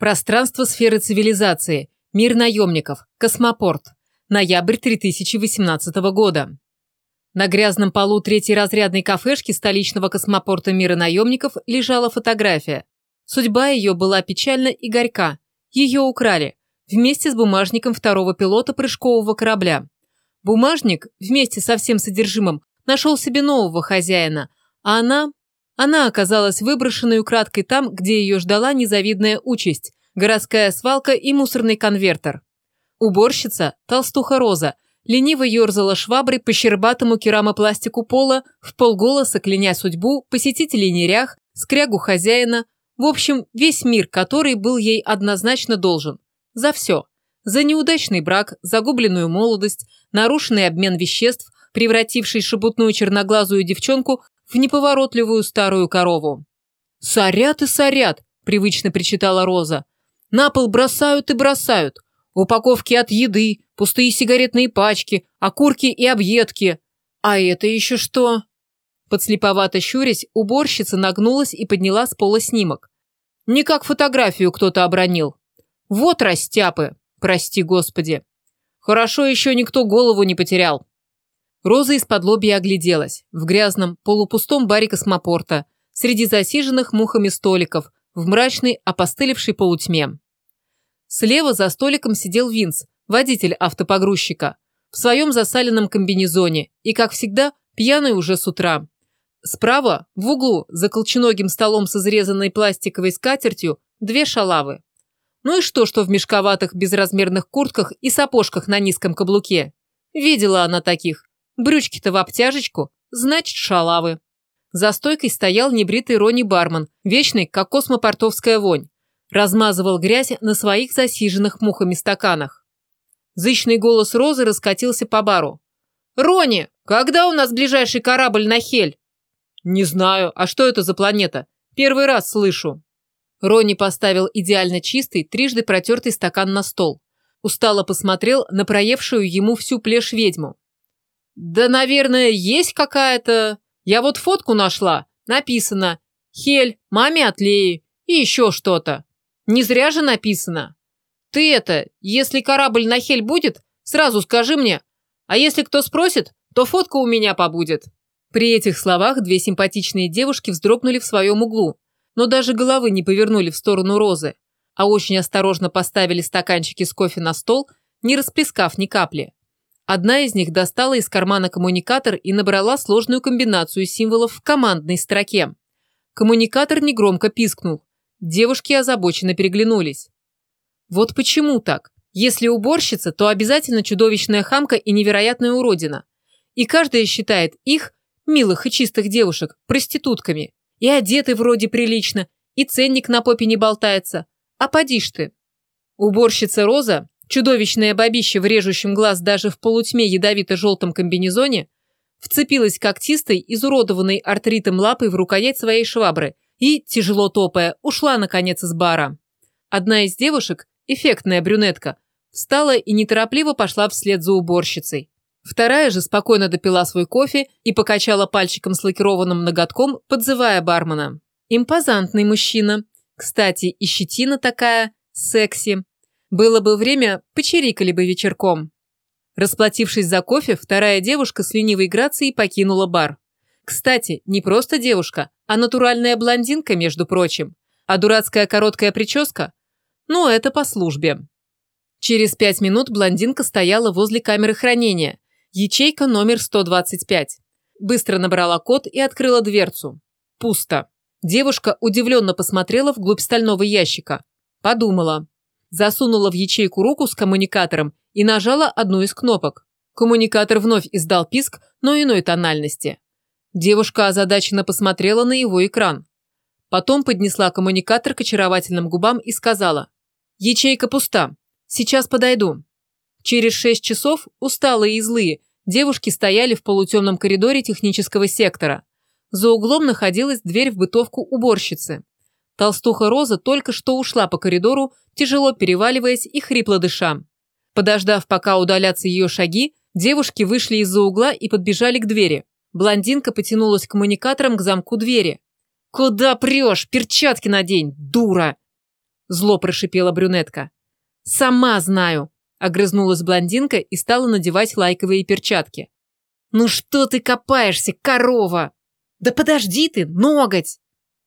Пространство сферы цивилизации. Мир наемников. Космопорт. Ноябрь 3018 года. На грязном полу третьей разрядной кафешки столичного космопорта мира наемников лежала фотография. Судьба ее была печальна и горька. Ее украли. Вместе с бумажником второго пилота прыжкового корабля. Бумажник, вместе со всем содержимым, нашел себе нового хозяина, а она она оказалась выброшенной украдкой там, где ее ждала незавидная участь – городская свалка и мусорный конвертер. Уборщица, толстуха Роза, лениво ерзала шваброй по щербатому керамопластику пола, в полголоса кляня судьбу, посетителей нерях, скрягу хозяина, в общем, весь мир, который был ей однозначно должен. За все. За неудачный брак, загубленную молодость, нарушенный обмен веществ, превративший шебутную черноглазую девчонку в неповоротливую старую корову. «Сорят и сорят!» – привычно причитала Роза. «На пол бросают и бросают. Упаковки от еды, пустые сигаретные пачки, окурки и объедки. А это еще что?» Подслеповато щурясь, уборщица нагнулась и подняла с пола снимок. Не как фотографию кто-то обронил. «Вот растяпы! Прости, Господи!» «Хорошо еще никто голову не потерял!» Роза из-под лобья огляделась. В грязном, полупустом баре космопорта, среди засиженных мухами столиков, в мрачной, опостылевшей полутьме. Слева за столиком сидел Винс, водитель автопогрузчика, в своем засаленном комбинезоне и, как всегда, пьяный уже с утра. Справа, в углу, за колченогим столом с изрезанной пластиковой скатертью, две шалавы. Ну и что, что в мешковатых безразмерных куртках и сапожках на низком каблуке? Видела она таких. Брючки-то в обтяжечку, значит, шалавы. За стойкой стоял небритый Рони бармен, вечный, как космопортовская вонь. Размазывал грязь на своих засиженных мухами стаканах. Зычный голос Розы раскатился по бару. «Рони, когда у нас ближайший корабль на Хель?» «Не знаю. А что это за планета? Первый раз слышу». Рони поставил идеально чистый, трижды протертый стакан на стол. Устало посмотрел на проевшую ему всю плешь ведьму. «Да, наверное, есть какая-то... Я вот фотку нашла. Написано. Хель, маме от Леи. И еще что-то. Не зря же написано. Ты это, если корабль на Хель будет, сразу скажи мне. А если кто спросит, то фотка у меня побудет». При этих словах две симпатичные девушки вздрогнули в своем углу, но даже головы не повернули в сторону Розы, а очень осторожно поставили стаканчики с кофе на стол, не расплескав ни капли. Одна из них достала из кармана коммуникатор и набрала сложную комбинацию символов в командной строке. Коммуникатор негромко пискнул. Девушки озабоченно переглянулись. Вот почему так? Если уборщица, то обязательно чудовищная хамка и невероятная уродина. И каждая считает их, милых и чистых девушек, проститутками. И одеты вроде прилично, и ценник на попе не болтается. А поди ж ты. Уборщица Роза Чудовищное бабище в режущем глаз даже в полутьме ядовито-желтом комбинезоне вцепилась когтистой, изуродованной артритом лапой в рукоять своей швабры и, тяжело топая, ушла, наконец, из бара. Одна из девушек, эффектная брюнетка, встала и неторопливо пошла вслед за уборщицей. Вторая же спокойно допила свой кофе и покачала пальчиком с лакированным ноготком, подзывая бармена. Импозантный мужчина. Кстати, и щетина такая, секси. Было бы время, почирикали бы вечерком. Расплатившись за кофе, вторая девушка с ленивой грацией покинула бар. Кстати, не просто девушка, а натуральная блондинка, между прочим. А дурацкая короткая прическа? Ну, это по службе. Через пять минут блондинка стояла возле камеры хранения. Ячейка номер 125. Быстро набрала код и открыла дверцу. Пусто. Девушка удивленно посмотрела вглубь стального ящика. Подумала засунула в ячейку руку с коммуникатором и нажала одну из кнопок. Коммуникатор вновь издал писк, но иной тональности. Девушка озадаченно посмотрела на его экран. Потом поднесла коммуникатор к очаровательным губам и сказала «Ячейка пуста. Сейчас подойду». Через шесть часов, усталые и злые, девушки стояли в полутемном коридоре технического сектора. За углом находилась дверь в бытовку уборщицы. Толстуха Роза только что ушла по коридору, тяжело переваливаясь и хрипло дыша. Подождав, пока удалятся ее шаги, девушки вышли из-за угла и подбежали к двери. Блондинка потянулась коммуникатором к замку двери. «Куда прешь? Перчатки надень, дура!» Зло прошипела брюнетка. «Сама знаю», – огрызнулась блондинка и стала надевать лайковые перчатки. «Ну что ты копаешься, корова?» «Да подожди ты, ноготь!»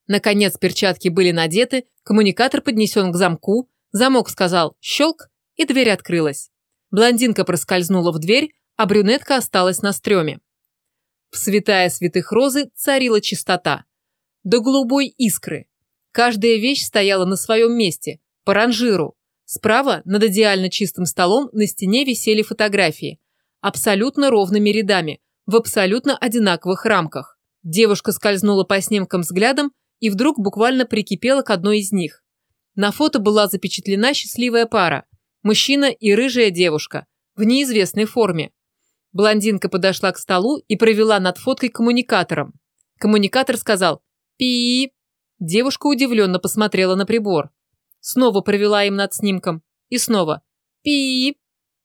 Наконец перчатки были надеты, коммуникатор поднесен к замку, замок сказал «щелк», и дверь открылась. Блондинка проскользнула в дверь, а брюнетка осталась на стреме. В святая святых розы царила чистота. До голубой искры. Каждая вещь стояла на своем месте, по ранжиру. Справа, над идеально чистым столом, на стене висели фотографии. Абсолютно ровными рядами, в абсолютно одинаковых рамках. Девушка скользнула по снимкам взглядом и вдруг буквально прикипела к одной из них. На фото была запечатлена счастливая пара. Мужчина и рыжая девушка. В неизвестной форме. Блондинка подошла к столу и провела над фоткой коммуникатором. Коммуникатор сказал «Пип». Девушка удивленно посмотрела на прибор. Снова провела им над снимком. И снова «Пип».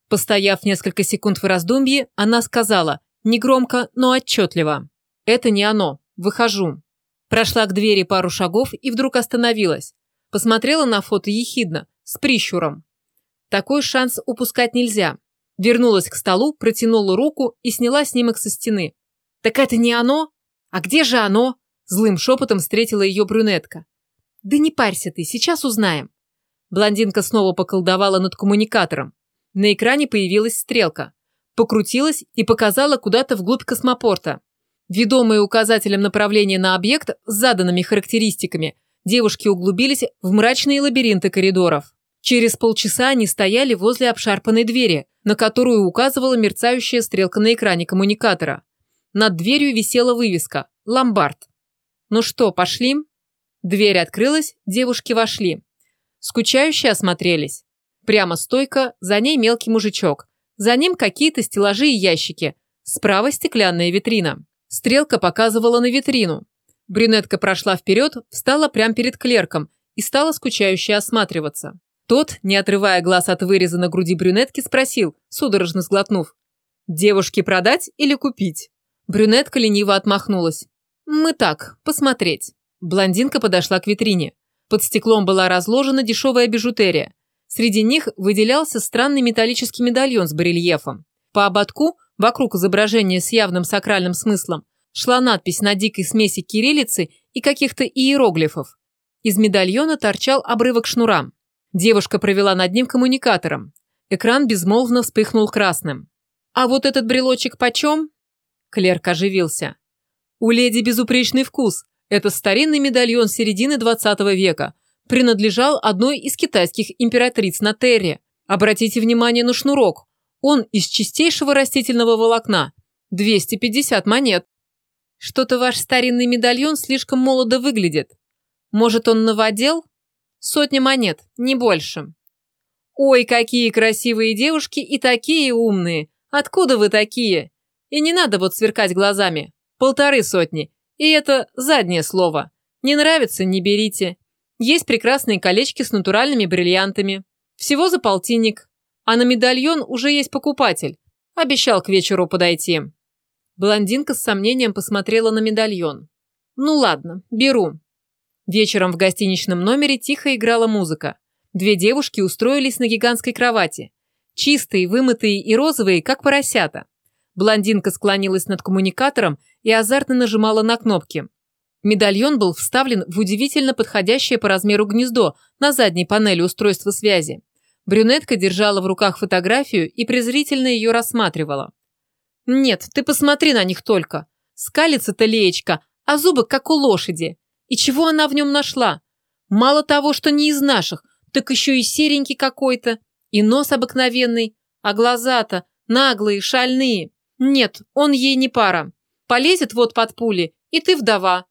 Постояв несколько секунд в раздумье, она сказала, негромко, но отчетливо. «Это не оно. Выхожу». Прошла к двери пару шагов и вдруг остановилась. Посмотрела на фото ехидно, с прищуром. Такой шанс упускать нельзя. Вернулась к столу, протянула руку и сняла снимок со стены. «Так это не оно? А где же оно?» Злым шепотом встретила ее брюнетка. «Да не парься ты, сейчас узнаем». Блондинка снова поколдовала над коммуникатором. На экране появилась стрелка. Покрутилась и показала куда-то вглубь космопорта. Ведомые указателем направления на объект с заданными характеристиками, девушки углубились в мрачные лабиринты коридоров. Через полчаса они стояли возле обшарпанной двери, на которую указывала мерцающая стрелка на экране коммуникатора. Над дверью висела вывеска «Ломбард». «Ну что, пошли?» Дверь открылась, девушки вошли. Скучающие осмотрелись. Прямо стойка, за ней мелкий мужичок. За ним какие-то стеллажи и ящики. Справа стеклянная витрина. Стрелка показывала на витрину. Брюнетка прошла вперед, встала прямо перед клерком и стала скучающе осматриваться. Тот, не отрывая глаз от выреза на груди брюнетки, спросил, судорожно сглотнув. «Девушке продать или купить?» Брюнетка лениво отмахнулась. «Мы так, посмотреть». Блондинка подошла к витрине. Под стеклом была разложена дешевая бижутерия. Среди них выделялся странный металлический медальон с барельефом. По ободку Вокруг изображения с явным сакральным смыслом шла надпись на дикой смеси кириллицы и каких-то иероглифов. Из медальона торчал обрывок шнура. Девушка провела над ним коммуникатором. Экран безмолвно вспыхнул красным. «А вот этот брелочек почем?» Клерк оживился. «У леди безупречный вкус. Это старинный медальон середины 20 века. Принадлежал одной из китайских императриц на Терре. Обратите внимание на шнурок. Он из чистейшего растительного волокна. 250 монет. Что-то ваш старинный медальон слишком молодо выглядит. Может, он новодел? Сотня монет, не больше. Ой, какие красивые девушки и такие умные. Откуда вы такие? И не надо вот сверкать глазами. Полторы сотни. И это заднее слово. Не нравится – не берите. Есть прекрасные колечки с натуральными бриллиантами. Всего за полтинник а на медальон уже есть покупатель. Обещал к вечеру подойти. Блондинка с сомнением посмотрела на медальон. Ну ладно, беру. Вечером в гостиничном номере тихо играла музыка. Две девушки устроились на гигантской кровати. Чистые, вымытые и розовые, как поросята. Блондинка склонилась над коммуникатором и азартно нажимала на кнопки. Медальон был вставлен в удивительно подходящее по размеру гнездо на задней панели устройства связи. Брюнетка держала в руках фотографию и презрительно ее рассматривала. «Нет, ты посмотри на них только. Скалится-то леечка, а зубы как у лошади. И чего она в нем нашла? Мало того, что не из наших, так еще и серенький какой-то, и нос обыкновенный, а глаза-то наглые, шальные. Нет, он ей не пара. Полезет вот под пули, и ты вдова.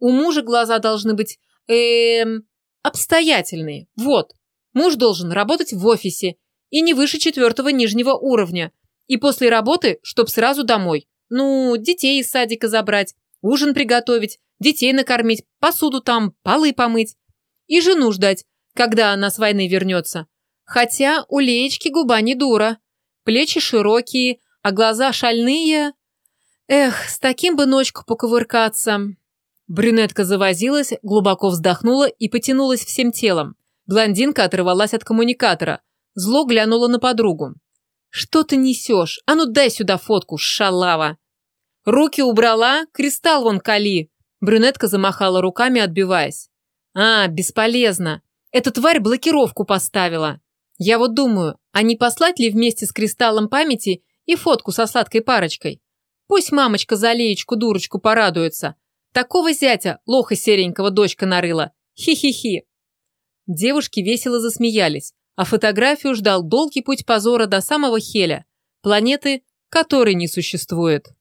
У мужа глаза должны быть, эм, обстоятельные. Вот, Муж должен работать в офисе и не выше четвертого нижнего уровня. И после работы, чтоб сразу домой. Ну, детей из садика забрать, ужин приготовить, детей накормить, посуду там, полы помыть. И жену ждать, когда она с войны вернется. Хотя у Леечки губа не дура. Плечи широкие, а глаза шальные. Эх, с таким бы ночку покувыркаться. Брюнетка завозилась, глубоко вздохнула и потянулась всем телом. Блондинка оторвалась от коммуникатора. Зло глянула на подругу. «Что ты несешь? А ну дай сюда фотку, шалава!» «Руки убрала? Кристалл вон кали!» Брюнетка замахала руками, отбиваясь. «А, бесполезно. Эта тварь блокировку поставила. Я вот думаю, а не послать ли вместе с кристаллом памяти и фотку со сладкой парочкой? Пусть мамочка за леечку-дурочку порадуется. Такого зятя, лоха серенького, дочка нарыла. Хи-хи-хи. Девушки весело засмеялись, а фотографию ждал долгий путь позора до самого Хеля, планеты, которой не существует.